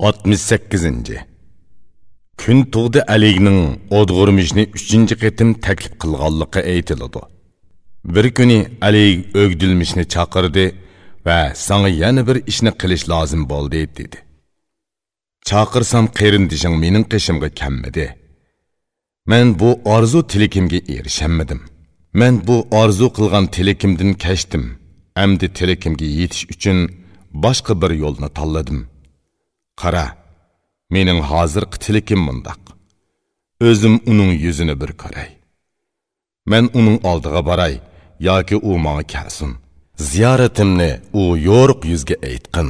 68. Kun tug'di Aligning o'dg'urmishni 3 qatim taklif qilganligi aytiladi. Bir kuni Alig o'gdilmishni chaqirdi va "Sanga yana bir ishni qilish lozim bo'ldi" dedi. Chaqirsam qarindishing mening qishimga kammidi. Men bu orzu тілекімге erishamedim. Men bu orzu qilgan tilakimdan кәштім. Amdi тілекімге yetish uchun boshqa bir yo'lni талладым. Qara mening hozirgi tilikim mundoq o'zim uning yuzini bir ko'ray. Men uning oldiga boray yoki u manga kelsin. Ziyoratimni u yo'riq yuzga aytqin.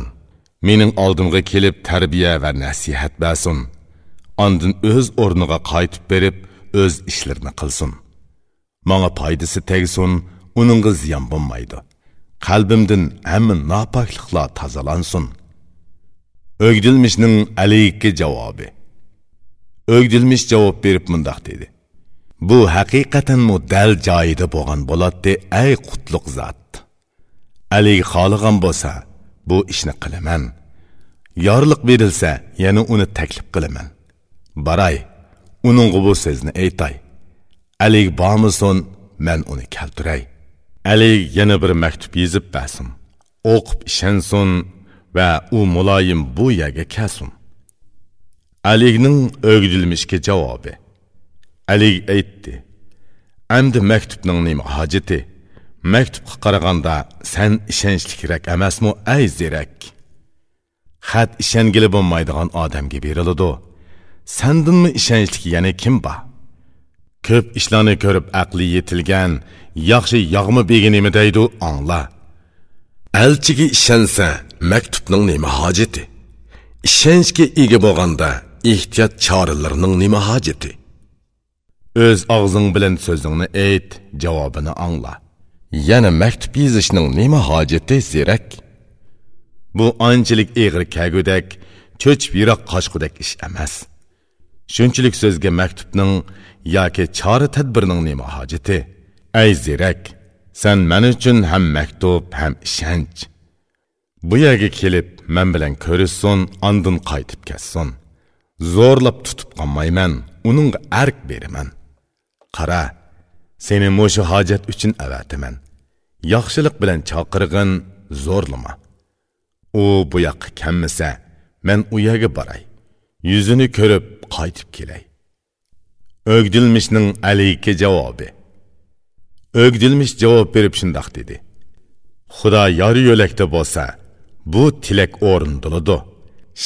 Mening oldimga kelib tarbiya va nasihat bersin. Ondin o'z o'rniga qaytib berib o'z ishlarini qilsin. Manga foydasi tegsin uningga ziyon bo'lmaydi. Qalbimdan hamma nopokliklar tozalansin. Ögdilmişning alayki javobi. Ögdilmiş javob berib mundoq dedi. Bu haqiqatanmu dal joyida bo'lgan bo'ladi, ay qutluq zot. Ali xoligan bo'lsa, bu ishni qilaman. Yorliq berilsa, yana uni taklif qilaman. Baray, uning bu so'zni aytay. Ali bormison, men uni keltiray. Ali yana bir maktub yozib bersin. O'qib ishonsin, va u muloyim bu yaga kasum. Aligning o'gdilmishga javobi. Alik aytdi. Amdi maktubning nima hojati? Maktubga qaraganda san ishonchlikrak emasmi ay zerak xat ishongili bo'lmaydigan odamga beriladi. Sandinmi ishonchlik yana kim bor? Ko'p ishlarni ko'rib aqli yetilgan yaxshi yog'mi beginimi deydi angla elchiga ishonsa maktubning nima hojati? Ishonchga ega bo'lganda ehtiyot choralarining nima hojati? O'z og'zing bilan so'zingni ayt javobini angla. Yana maktub yozishning nima hojati zerak bu anchalik eg'ir kagudak cho'chib yiroq qochqudak ish emas. Shunchalik so'zga maktubning yoki chora tadbirning nima hojati? Ay zerak sen men uchun ham maktub ham ishonch. Bu yerga kelib men bilan ko'rishsin andin qaytib ketsin. Zo'rlab tutib qolmayman uningga ark beraman. Qara seni mushu hojat uchun avatiman yaxshilik bilan chaqirg'in zo'rlama. U bu yoqqa kammisa men u yerga boray. Yuzini ko'rib qaytib kelay. O'gdilmishning aliki javobi. O'gdilmish javob berib shundoq dedi. Xudo yor yo'lakda bo'lsa bu tilak o'rindiladi.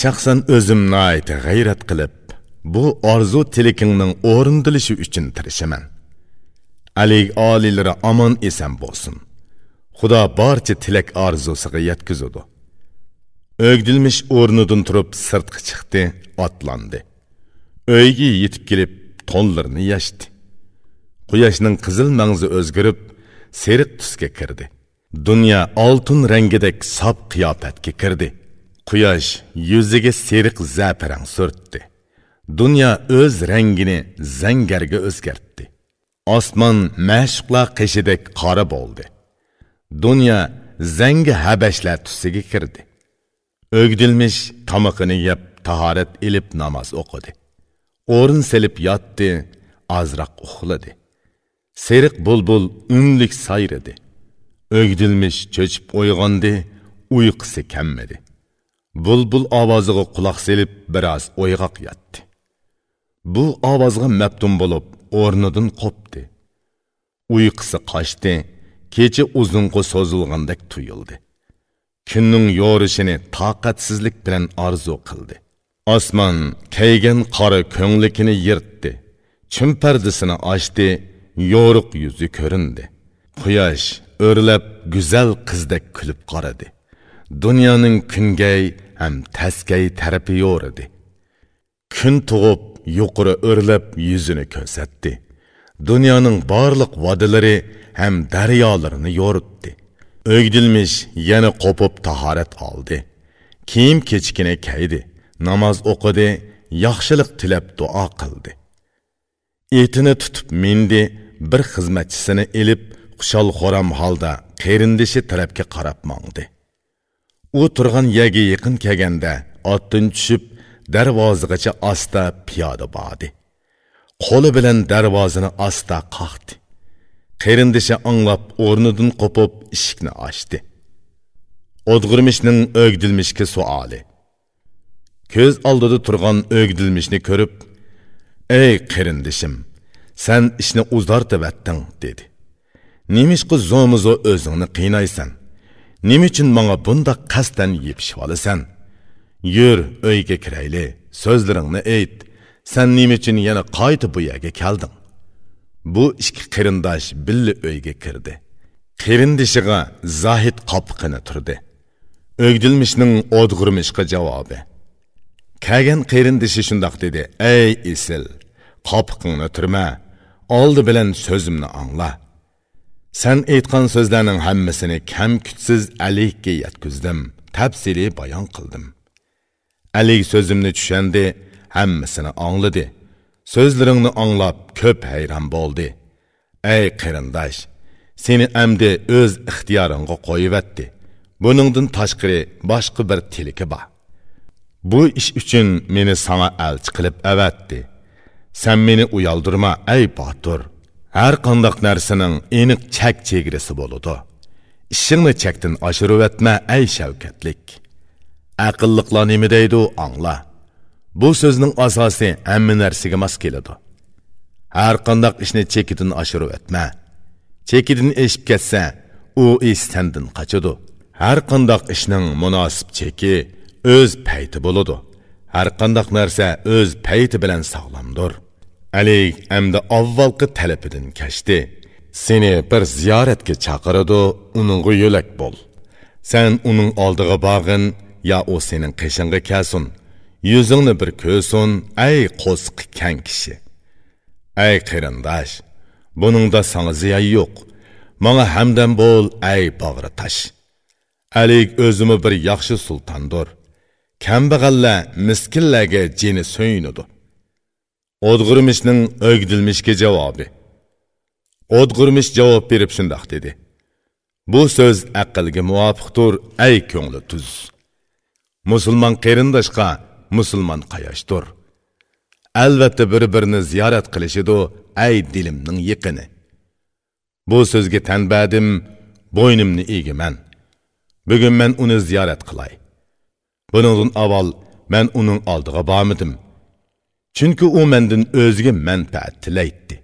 Shaxsan o'zimni noit g'ayrat qilib bu orzu tilakingning o'rindilishi uchun tirishaman. Alik oliylari omon eson bo'lsin. Xudo barcha tilak orzusiga yetkazudi o'gdilmish o'rnidan turib sirtqa chiqdi otlandi. O'yga yetib kelib to'nlarini yashdi. Quyoshning qizil mangzi o'zgarib seriq tusga kirdi. Dunyo oltin rangidek sap qiyofatga kirdi. Quyosh yuziga seriq zaparang surtdi. Dunyo o'z rangini zangarga o'zgartdi. Osmon mashqlar qishidek qora bo'ldi. Dunyo zangi habashlar tusiga kirdi. O'gdilmish tomoqini yeb tahorat ilib namoz o'qidi. O'rin silib yotdi ozroq uxladi seriq bulbul unlik sayridi. O'gdilmish cho'chib uyg'ondi uyqusi kammidi bulbul ovoziga quloq selib biroz o'yg'oq yotdi bu ovozga mabtun bo'lib o'rnidan qopdi uyqusi qochdi kecha uzunqi so'zilgandek tuyuldi kunning yo'rishini toqatsizlik bilan orzu qildi osmon kaygan qora ko'nglikini yirtdi chim pardasini ochdi yo'riq yuzi ko'rindi quyosh o'rlab go'zal qizdek kulib qaradi dunyoning kungay ham taskay tarafi yo'q edi. Kun tug'ib yuqori o'rlab yuzini ko'rsatdi. Dunyoning barliq vodilari ham daryolarini yo'ritdi. O'gdilmish yana qo'pib tahorat oldi. Kiyim kechkina kaydi namoz o'qidi yaxshilik tilab duo qildi. Etini tutib mindi bir xizmatchisini ilib xushol xo'ram holda qerindishi tarafga qarab mongdi u turgan yerga yaqin kelganda otdan tushib darvozagacha asta piyoda bordi. Qo'li bilan darvozani asta qoqdi. Qarindishi anglab o'rnidan qo'pib eshikni ochdi. O'dg'irmishning o'gdilmishga suoli. Ko'z oldida turgan o'gdilmishni ko'rib ey qarindishim san ishni uzartibatding dedi. Nemishqi zo'mizo o'zingni qiynaysan. Nima uchun manga bundoq qasddan yepishib olasan yur uyga kirayli so'zlaringni ayt. San nima uchun yana qaytib bu yerga kelding. Bu ikki qarindosh billa uyga kirdi. Qarindishiga zohid qopqini turdi. O'gdilmishning o'dg'irmishqa javobi. Kagan qarindishi shundoq dedi. Ey isil qopqingni turma. Oldi bilan so'zimni angla. Sen aytgan so'zlarning hammasini kam kuchsiz alikka yetkizdim, tafsili bayon qildim. Alik so'zimni tushandi, hammasini angladi. So'zlaringni anglab ko'p hayron bo'ldi. Ey qarindosh, seni amdi o'z ixtiyoringga qo'yivatdi. Buningdan tashqari boshqa bir tiliki bor. Bu ish uchun meni sana elchi qilib avatdi. Sen meni uyaldirma, ey botur. Har qandaq narsaning еніқ chak чегірісі bo'ladi. Ishingni чәктін oshirib әтмә ay shavkatlik. Әқыллықла немі дейді angla. Bu so'zning asosi әмі narsaga mos keladi. Har qandaq ishni chekidan oshirib әтмә. chekidan eshib ketsa u ish sandan qochadi. Har qandoq ishning munosib cheki o'z payti bo'ladi. Har qandoq narsa o'z payti bilan sog'lomdir. Alik әмді avvalqi talabidan kashdi seni bir ziyoratga chaqiradi uningga yo'lak bo'l. San uning oldiga borg'in yo u sening qishingga kelsin. Yuzingni bir ko'rsin ay qo'sqi kang kishi. Ay qarindosh buningda sanga ziyon yo'q. Manga hamdam bo'l ay bog'ri tosh. Alik o'zimi bir yaxshi sultondir kambag'allar miskinlarga jini so'yinadi. Odg'irmishning o'gdilmishga javobi. Odg'irmish javob berib shundoq dedi. Bu so'z aqlga muvofiqdir, ay ko'ngli tuz. Musulmon qarindoshqa musulmon qayashdir. Albatta bir-birini ziyorat qilishidu, ay dilimning yiqini. Bu so'zga tanbadim, bo'ynimni egiman. Bugun men uni ziyorat qilay. Buningdan avval men uning oldiga bormadim. Chunki u mendan o'ziga manfaat tilaydi.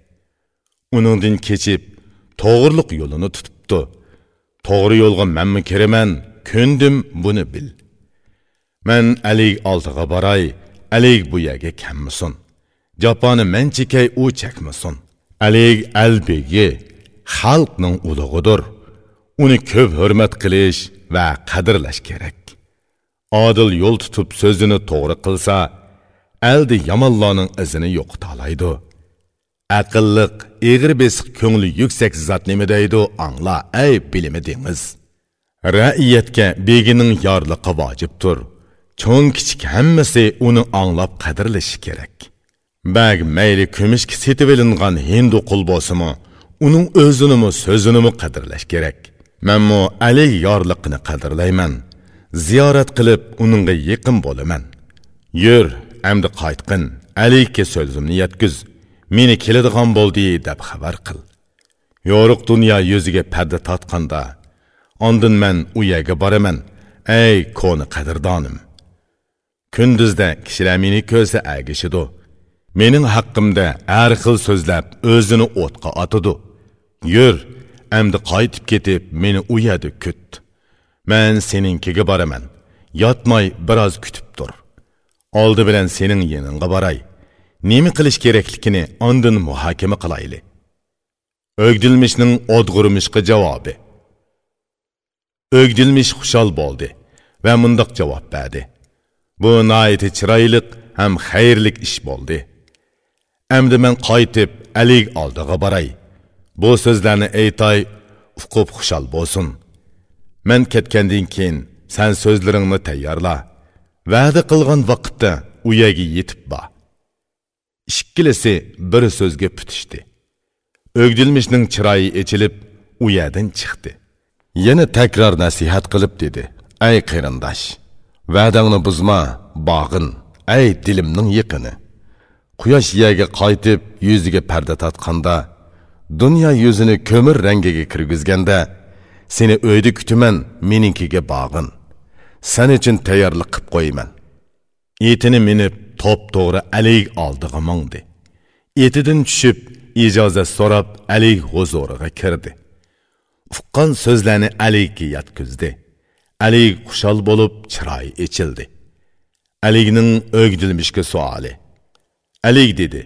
Uningdan kechib, to'g'riliq yo'lini tutibdi. To'g'ri yo'lga manmi kiraman, ko'ndim buni bil. Men alik oldiga boray, alik bu yerga kammisin. joponi men chekay, u chakmisin Alik albegi xalqning ulug'idir. Uni ko'p hurmat qilish va qadrlash kerak. Adil yo'l tutib so'zini to'g'ri qilsa, əldi yamanlarning izini yo'qotalaydi. Бесік көңілі besiq ko'ngli неме zot nima deydi angla деңіз. bilimi бегінің raiyatga begining тұр. vojibdir. Cho'ng kichik hammasi uni anglab qadrlashi kerak. Мәйлі mayli сетіп setib хинду hindu qul bo'lsimi uning сөзінімі қадірләш qadrlash kerak. Manmu ali ярлықыны qadrlayman. Ziyorat qilib uningga yaqin bo'laman. Йөр, әмді қайтқын, әлейке сөзімні еткіз, мені келедіған болды деп хабар қыл. Yorug' dunyo yuziga parda tatqanda, ondin men u yerga boraman, ey ko'ni qadrdonim. Kunduzda kishilar meni ko'rsa agishidu. Mening haqqimda har xil so'zlab o'zini o'tqa otidi. Yur, қайтып qaytib ketib meni u yerda kut. Men seninkiga boraman. Yotmay biroz kutib. Oldi bilan sening yeningga boray. Nima qilish kerakligini ondin muhokama qilayli. O'gdilmishning o'dg'urmishqa javobi. O'gdilmish xushol bo'ldi va mundoq javob berdi. Bu noiti chiroyli ham xayrlik ish bo'ldi. Endi men qaytib alik oldiga boray. Bu so'zlarni aytay uqub xushol bo'lsin. Men ketgandan keyin sen so'zlaringni tayyorla. Va'da qilgan vaqtda uyaga yetib bor ikkilisi bir so'zga putishdi. O'gdilmishning chiroyi echilib uyadan chiqdi. Yana takror nasihat qilib dedi. Ay qarindosh va'dangni buzma bog'in. Ey dilimning yiqini. Quyosh yaga qaytib yuziga parda tatqanda dunyo yuzini ko'mir rangiga kirgizganda seni uyda kutaman menikiga bog'in. San uchun tayyorlik qilib qo'yman etini minib to'p to'g'ri alik oldig'a mongdi etidan tushib ijozat so'rab alik huzuriga kirdi. Uqqan so'zlarni alikka yetkizdi alik xushal bo'lib chiroyi ichildi alikning o'gdilmishki suoli alik dedi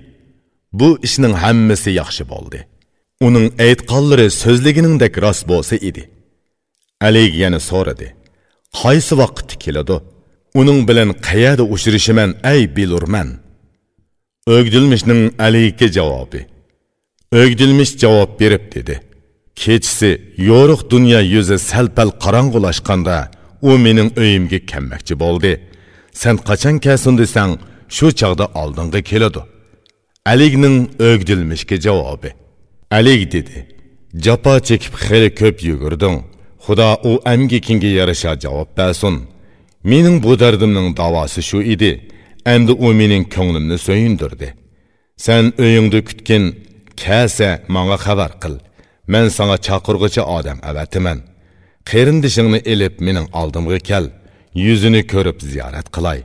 bu ishning hammasi yaxshi bo'ldi. Uning aytqanlari so'zliginingdek rost bo'lsa edi alik yana so'radi qaysi vaqt keladi? Uning bilan qayerda o'chirishiman ay bilurman o'gdilmishning aliki javobi. O'gdilmish javob berib dedi. Kechisi yo'riq dunyo yuzi salpal qorong'ulashganda u mening uyimga kelmoqchi bo'ldi. Sen qachon kelsin desang shu chog'da oldinga keladi. Aligning o'gdilmishga javobi. Alik dedi jafo chekib xeli ko'p yugurding. Xudo u amgikingga yarasha javob bersin. Mening bu dardimning davosi shu edi. Endi u mening ko'nglimni so'yindirdi. Sen uyingda kutgin kasa manga xabar qil. Men sana chaqirg'uchi odam avatiman. Qarindishingni ilib mening oldimga kel. Yuzini ko'rib ziyorat qilay.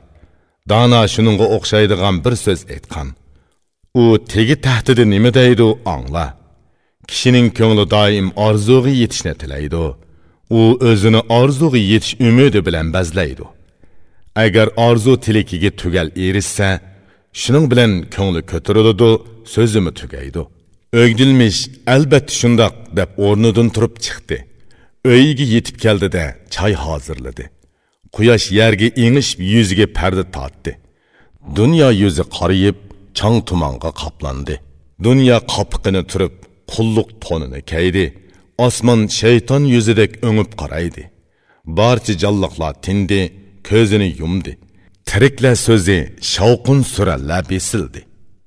Dona shuningga o'xshaydigan bir so'z aytgan u tegi tahdidi nima deydi angla kishining ko'ngli doim orzuga yetishni tilaydi. U o'zini orzuga yetish umidi bilan bazlaydi. Agar orzu tilikiga tugal erishsa shuning bilan ko'ngli ko'tariladi so'zimi tugaydi. O'gdilmish albatta shundoq deb o'rnidan turib chiqdi. Uyiga yetib keldida choy hozirladi. Quyosh yerga engishib yuziga parda tortdi. Dunyo yuzi qoriyib chang tumonga qoplandi. Dunyo qopiqini turib qulluq to'nini kaydi. Osmon shayton yuzidek o'ngib qaraydi barcha jonliqlar tindi ko'zini yumdi. Tiriklar so'zi shovqin surallar besildi.